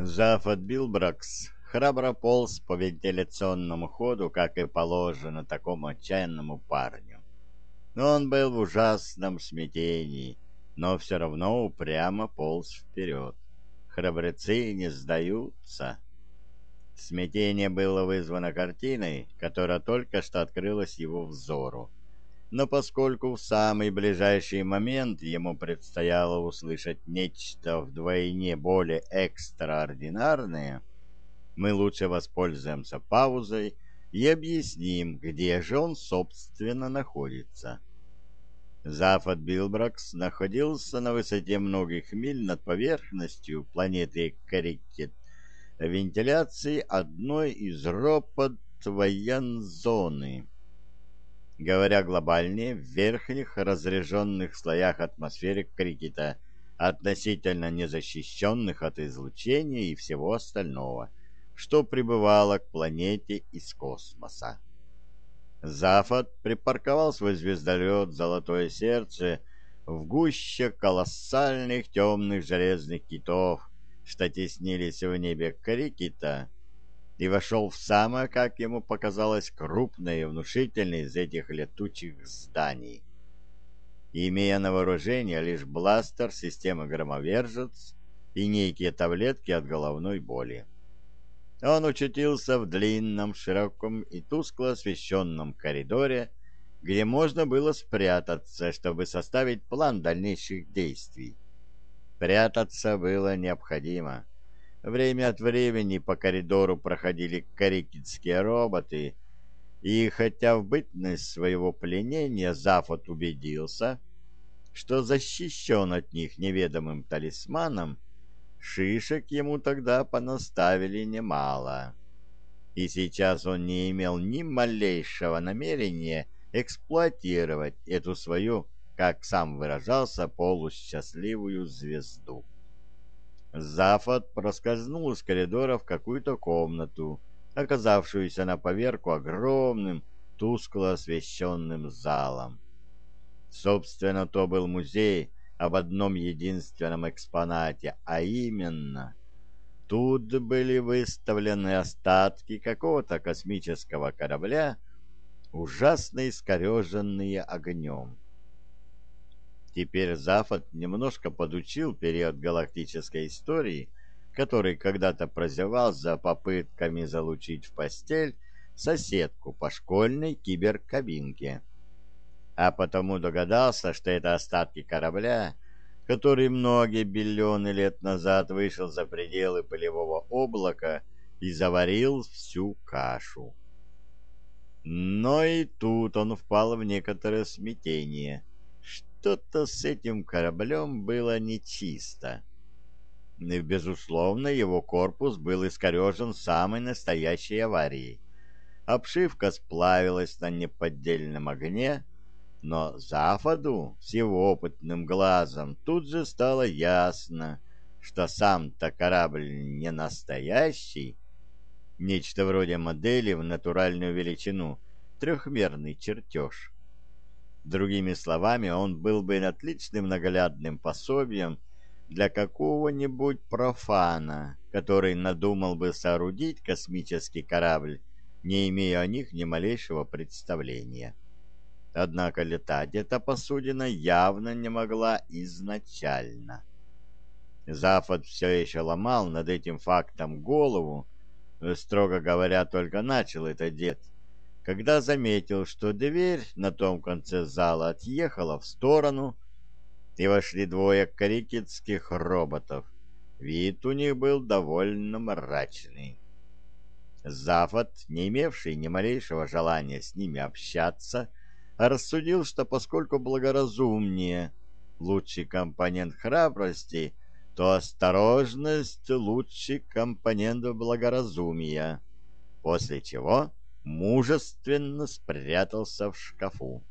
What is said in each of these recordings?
Зафот Билбракс храбро полз по вентиляционному ходу, как и положено такому отчаянному парню. Он был в ужасном смятении, но все равно упрямо полз вперед. Храбрецы не сдаются. Смятение было вызвано картиной, которая только что открылась его взору. Но поскольку в самый ближайший момент ему предстояло услышать нечто вдвойне более экстраординарное, мы лучше воспользуемся паузой и объясним, где же он, собственно, находится. Зафот Билбракс находился на высоте многих миль над поверхностью планеты Карикет, вентиляции одной из ропот воензоны. Говоря глобальнее, в верхних разряженных слоях атмосферы Крикета, относительно незащищенных от излучения и всего остального, что прибывало к планете из космоса. Зафот припарковал свой звездолет «Золотое сердце» в гуще колоссальных темных железных китов, что теснились в небе Крикета, и вошел в самое, как ему показалось, крупное и внушительное из этих летучих зданий. Имея на вооружение лишь бластер системы «Громовержец» и некие таблетки от головной боли. Он очутился в длинном, широком и тускло освещенном коридоре, где можно было спрятаться, чтобы составить план дальнейших действий. Прятаться было необходимо. Время от времени по коридору проходили карикидские роботы, и хотя в бытность своего пленения Зафот убедился, что защищен от них неведомым талисманом, шишек ему тогда понаставили немало. И сейчас он не имел ни малейшего намерения эксплуатировать эту свою как сам выражался, полусчастливую звезду. Зафот проскользнул из коридора в какую-то комнату, оказавшуюся на поверку огромным, тускло освещенным залом. Собственно, то был музей об одном единственном экспонате, а именно, тут были выставлены остатки какого-то космического корабля, ужасно искореженные огнем. Теперь Зафот немножко подучил период галактической истории, который когда-то прозевал за попытками залучить в постель соседку по школьной киберкабинке. А потому догадался, что это остатки корабля, который многие биллионы лет назад вышел за пределы полевого облака и заварил всю кашу. Но и тут он впал в некоторое смятение — что-то с этим кораблем было нечисто. И, безусловно, его корпус был искорежен самой настоящей аварией. Обшивка сплавилась на неподдельном огне, но Зафаду с его опытным глазом тут же стало ясно, что сам-то корабль не настоящий, нечто вроде модели в натуральную величину, трехмерный чертеж. Другими словами, он был бы отличным наглядным пособием для какого-нибудь профана, который надумал бы соорудить космический корабль, не имея о них ни малейшего представления. Однако летать эта посудина явно не могла изначально. Зафот все еще ломал над этим фактом голову, строго говоря, только начал это делать когда заметил, что дверь на том конце зала отъехала в сторону, и вошли двое карикетских роботов. Вид у них был довольно мрачный. Зафот, не имевший ни малейшего желания с ними общаться, рассудил, что поскольку благоразумнее лучший компонент храбрости, то осторожность — лучший компонент благоразумия, после чего мужественно спрятался в шкафу.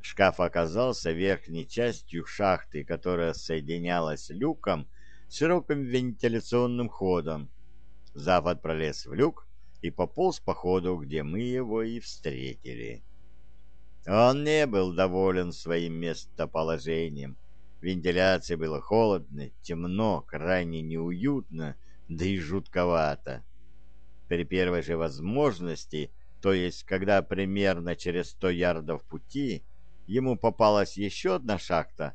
Шкаф оказался верхней частью шахты, которая соединялась люком с широким вентиляционным ходом. Запад пролез в люк и пополз по ходу, где мы его и встретили. Он не был доволен своим местоположением. Вентиляции было холодно, темно, крайне неуютно, да и жутковато. При первой же возможности, то есть когда примерно через сто ярдов пути ему попалась еще одна шахта,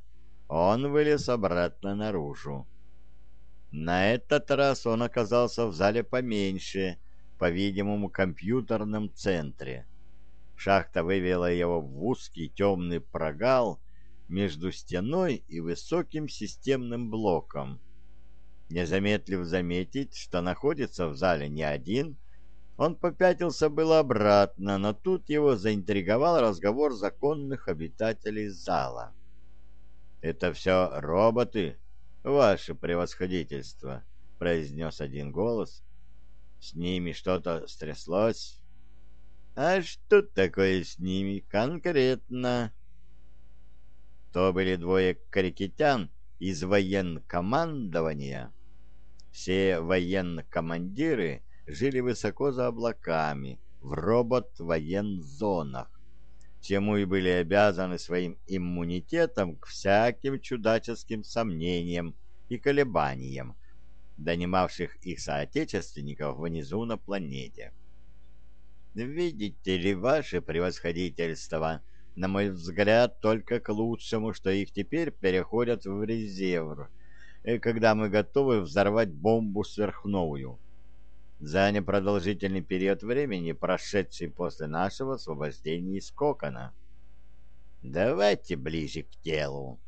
он вылез обратно наружу. На этот раз он оказался в зале поменьше, по-видимому, компьютерном центре. Шахта вывела его в узкий темный прогал между стеной и высоким системным блоком. Не замедлив заметить, что находится в зале не один, он попятился было обратно, но тут его заинтриговал разговор законных обитателей зала. «Это все роботы?» «Ваше превосходительство», — произнес один голос. «С ними что-то стряслось?» «А что такое с ними конкретно?» То были двое крикетян из военкомандования. Все военкомандиры жили высоко за облаками, в робот-воензонах чему и были обязаны своим иммунитетом к всяким чудаческим сомнениям и колебаниям, донимавших их соотечественников внизу на планете. «Видите ли, ваше превосходительство, на мой взгляд, только к лучшему, что их теперь переходят в резерв, когда мы готовы взорвать бомбу сверхновую» за непродолжительный период времени, прошедший после нашего освобождения из кокона. Давайте ближе к телу.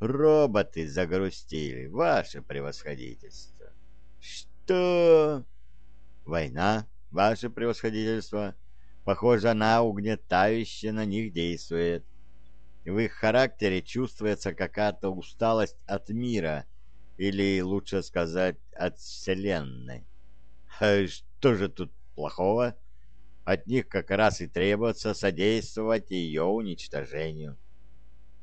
Роботы загрустили, ваше превосходительство. Что? Война, ваше превосходительство. Похоже, она угнетающе на них действует. В их характере чувствуется какая-то усталость от мира, или, лучше сказать, от Вселенной. А что же тут плохого? От них как раз и требуется содействовать ее уничтожению.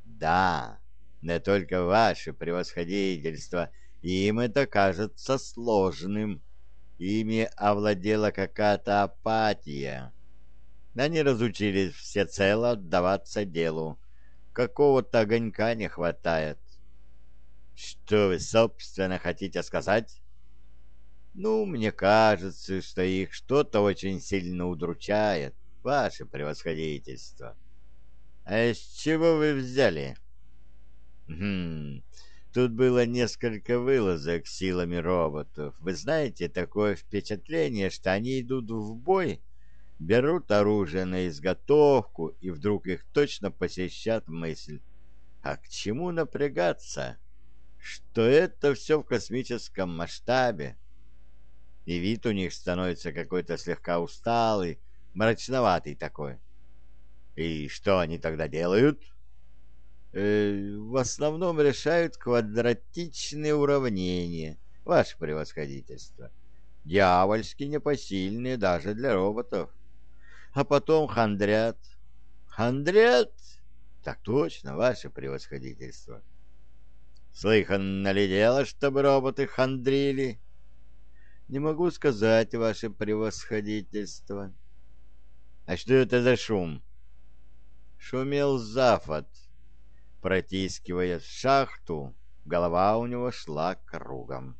Да, не только ваше превосходительство, им это кажется сложным. Ими овладела какая-то апатия. Они разучились всецело отдаваться делу. Какого-то огонька не хватает. Что вы, собственно, хотите сказать? Ну, мне кажется, что их что-то очень сильно удручает, ваше превосходительство. А с чего вы взяли? Хм, тут было несколько вылазок силами роботов. Вы знаете, такое впечатление, что они идут в бой, берут оружие на изготовку, и вдруг их точно посещает мысль. А к чему напрягаться? Что это все в космическом масштабе? и вид у них становится какой-то слегка усталый, мрачноватый такой. И что они тогда делают? Э, в основном решают квадратичные уравнения, ваше превосходительство. Дьявольски непосильные даже для роботов. А потом хандрят. Хандрят? Так точно, ваше превосходительство. Слыханно ли дело, чтобы роботы хандрили? Не могу сказать, ваше превосходительство. А что это за шум? Шумел Зафот. Протискивая в шахту, голова у него шла кругом.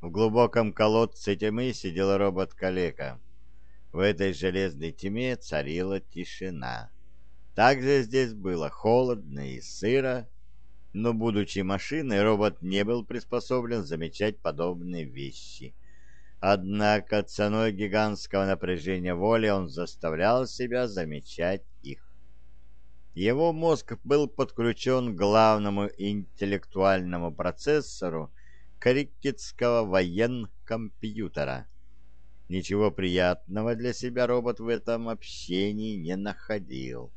В глубоком колодце тьмы сидел робот-калека. В этой железной тьме царила тишина. Также здесь было холодно и сыро, но, будучи машиной, робот не был приспособлен замечать подобные вещи. Однако ценой гигантского напряжения воли он заставлял себя замечать их. Его мозг был подключен к главному интеллектуальному процессору крикетского военкомпьютера. Ничего приятного для себя робот в этом общении не находил.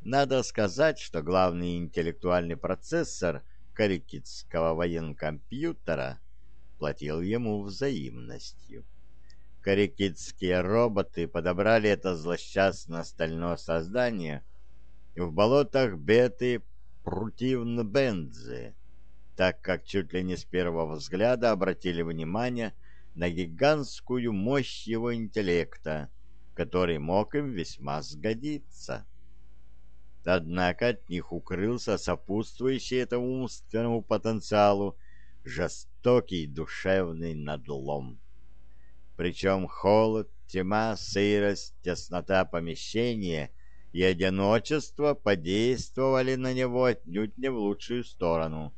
Надо сказать, что главный интеллектуальный процессор Карикитского военкомпьютера платил ему взаимностью. Карикитские роботы подобрали это злосчастно-стальное создание в болотах Беты Прутивн-Бензы, так как чуть ли не с первого взгляда обратили внимание на гигантскую мощь его интеллекта, который мог им весьма сгодиться. Однако от них укрылся сопутствующий этому умственному потенциалу жестокий душевный надлом. Причем холод, тьма, сырость, теснота помещения и одиночество подействовали на него отнюдь не в лучшую сторону.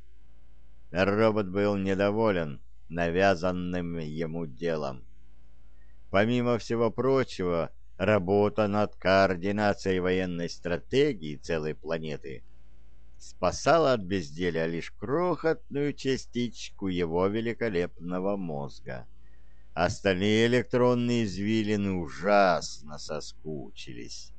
Робот был недоволен навязанным ему делом. Помимо всего прочего, работа над координацией военной стратегии целой планеты спасала от безделия лишь крохотную частичку его великолепного мозга. Остальные электронные извилины ужасно соскучились.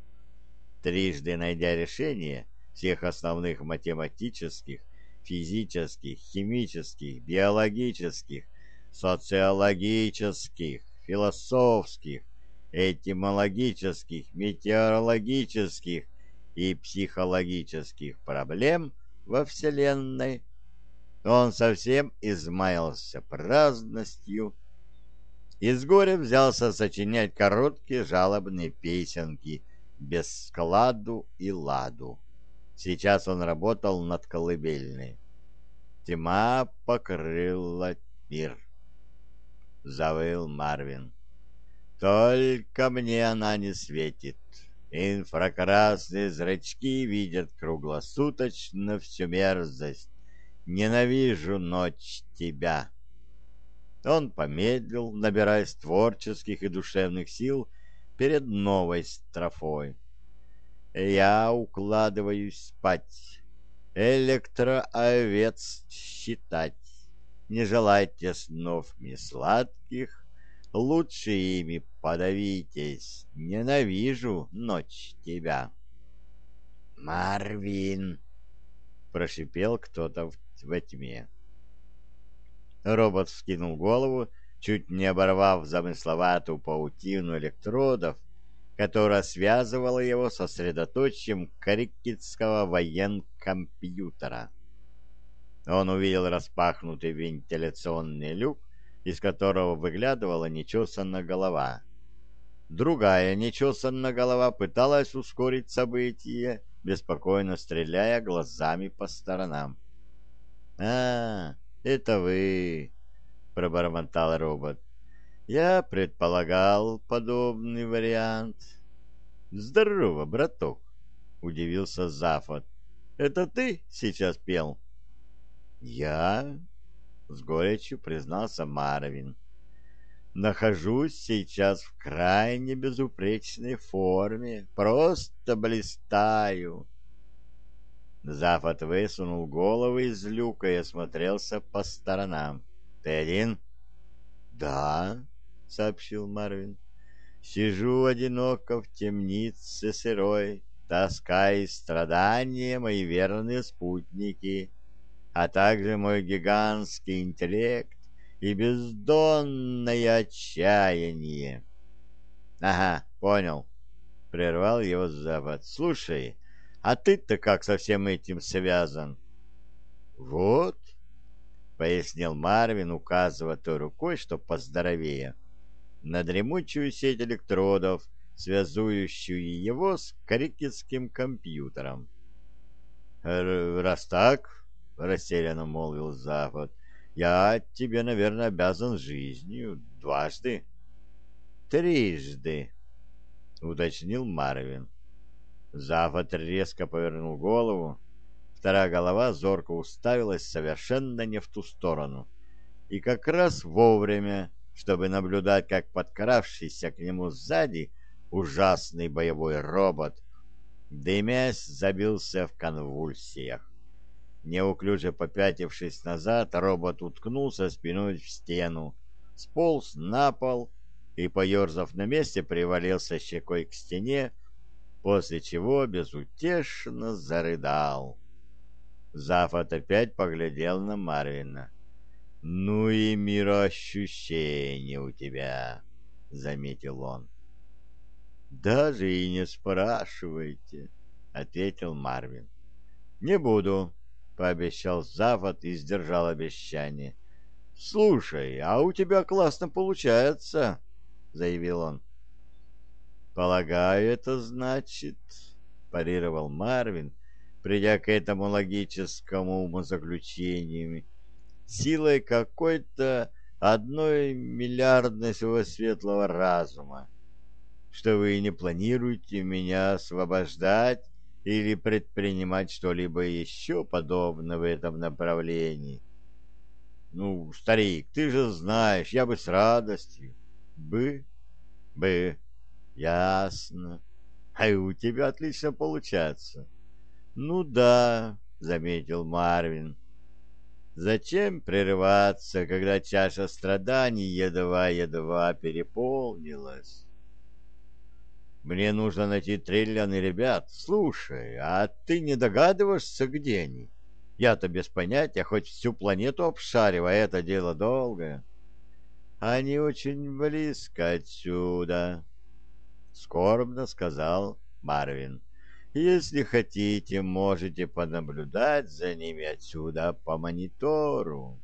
Трижды найдя решение всех основных математических, физических, химических, биологических, социологических, философских, этимологических, метеорологических и психологических проблем во Вселенной, он совсем измаялся праздностью и с горя взялся сочинять короткие жалобные песенки без складу и ладу. Сейчас он работал над колыбельной. Тьма покрыла мир. Завыл Марвин. Только мне она не светит. Инфракрасные зрачки видят круглосуточно всю мерзость. Ненавижу ночь тебя. Он помедлил, набираясь творческих и душевных сил перед новой строфой. Я укладываюсь спать, электроовец считать. Не желайте снов мне сладких, лучше ими подавитесь. Ненавижу ночь тебя. Марвин, прошипел кто-то во тьме. Робот вскинул голову, чуть не оборвав замысловатую паутину электродов, которая связывала его со средоточием крикетского военкомпьютера. Он увидел распахнутый вентиляционный люк, из которого выглядывала нечесанная голова. Другая нечесанная голова пыталась ускорить события, беспокойно стреляя глазами по сторонам. «А, это вы!» — пробормотал робот. «Я предполагал подобный вариант». «Здорово, браток!» — удивился Зафот. «Это ты сейчас пел?» «Я?» — с горечью признался Марвин. «Нахожусь сейчас в крайне безупречной форме. Просто блистаю!» Зафот высунул голову из люка и осмотрелся по сторонам. «Ты один?» «Да», — сообщил Марвин. «Сижу одиноко в темнице сырой, тоска и страдания мои верные спутники, а также мой гигантский интеллект и бездонное отчаяние». «Ага, понял», — прервал его Запад. «Слушай, — а ты-то как со всем этим связан? Вот, пояснил Марвин, указывая той рукой, что поздоровее, на дремучую сеть электродов, связующую его с крикетским компьютером. «Раз так, — растерянно молвил Запад, — я тебе, наверное, обязан жизнью дважды». «Трижды», — уточнил Марвин. Зафот резко повернул голову. Вторая голова зорко уставилась совершенно не в ту сторону. И как раз вовремя, чтобы наблюдать, как подкравшийся к нему сзади ужасный боевой робот, дымясь, забился в конвульсиях. Неуклюже попятившись назад, робот уткнулся спиной в стену, сполз на пол и, поерзав на месте, привалился щекой к стене, после чего безутешно зарыдал. Зафот опять поглядел на Марвина. «Ну и мироощущение у тебя», — заметил он. «Даже и не спрашивайте», — ответил Марвин. «Не буду», — пообещал Зафот и сдержал обещание. «Слушай, а у тебя классно получается», — заявил он. «Полагаю, это значит...» — парировал Марвин, придя к этому логическому умозаключению. Силой какой-то одной миллиардной своего светлого разума, что вы не планируете меня освобождать или предпринимать что-либо еще подобное в этом направлении. Ну, старик, ты же знаешь, я бы с радостью. Бы? Бы. Ясно. А и у тебя отлично получается. Ну да, заметил Марвин. Зачем прерываться, когда чаша страданий едва-едва переполнилась? Мне нужно найти триллион ребят. Слушай, а ты не догадываешься, где они? Я-то без понятия, хоть всю планету обшаривая, это дело долгое. Они очень близко отсюда, — скорбно сказал Марвин. Если хотите, можете понаблюдать за ними отсюда по монитору.